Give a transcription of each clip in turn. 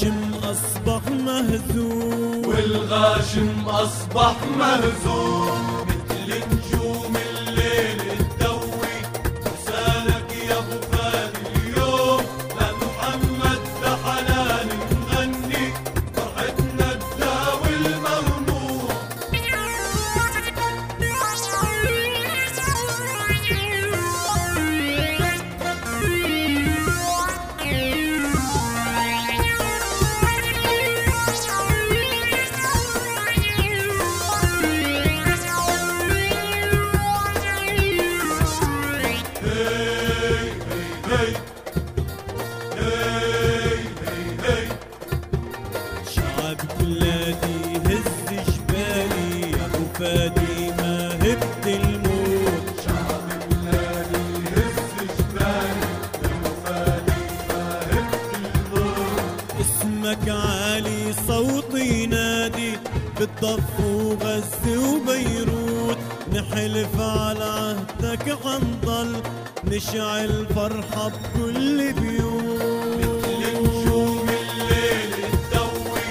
والغاشم أصبح مهزوم. والغاشم أصبح مهزوم. بالضف وغزة وبيروت نحلف على عهدك حنضل نشعل فرحة بكل بيوت. مثل نجوم الليل تضوي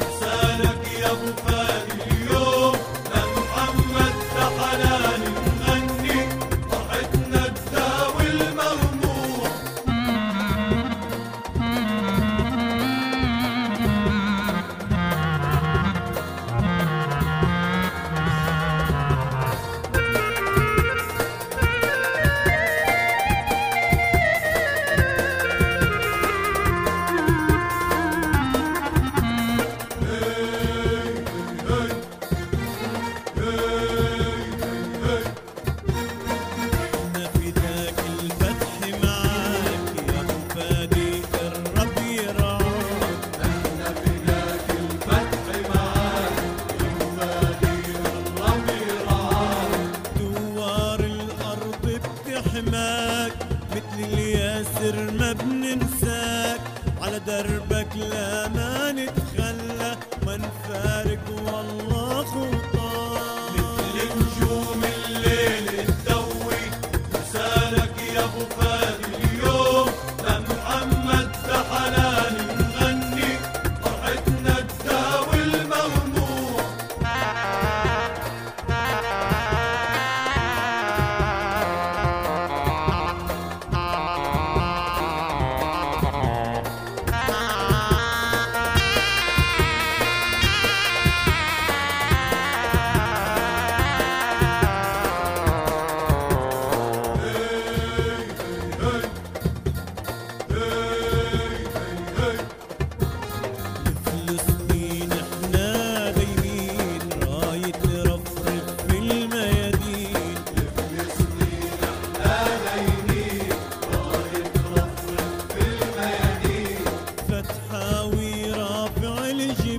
رسالك يا ابو ياسر ما بننساك. على دربك لا ما نتخلى. ما نفارق والله خطاك.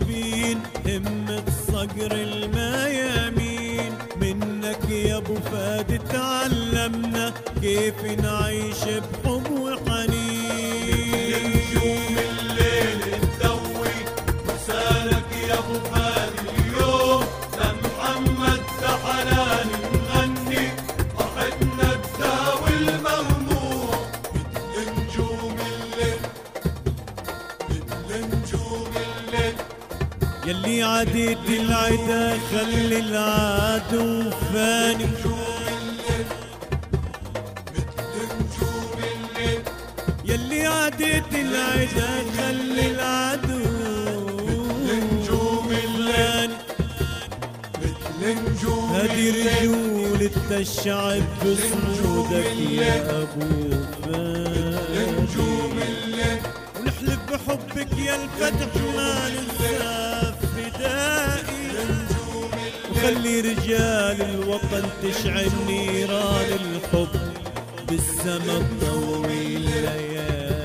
جبين همة صقر الميامين. منك يا أبو فهد تعلمنا كيف نعيش بحب وحب. خلي عديت العدا خلي العدو فاني. يلي عادة العدا خلي العدو هدي رجولة الشعب بصمودك يا أبو فاني. ونحلف بحبك يا الفتح ما ننساك. فدائي وخلي رجال الوطن تشعل نيران الحب بالسما تضوي الليالي.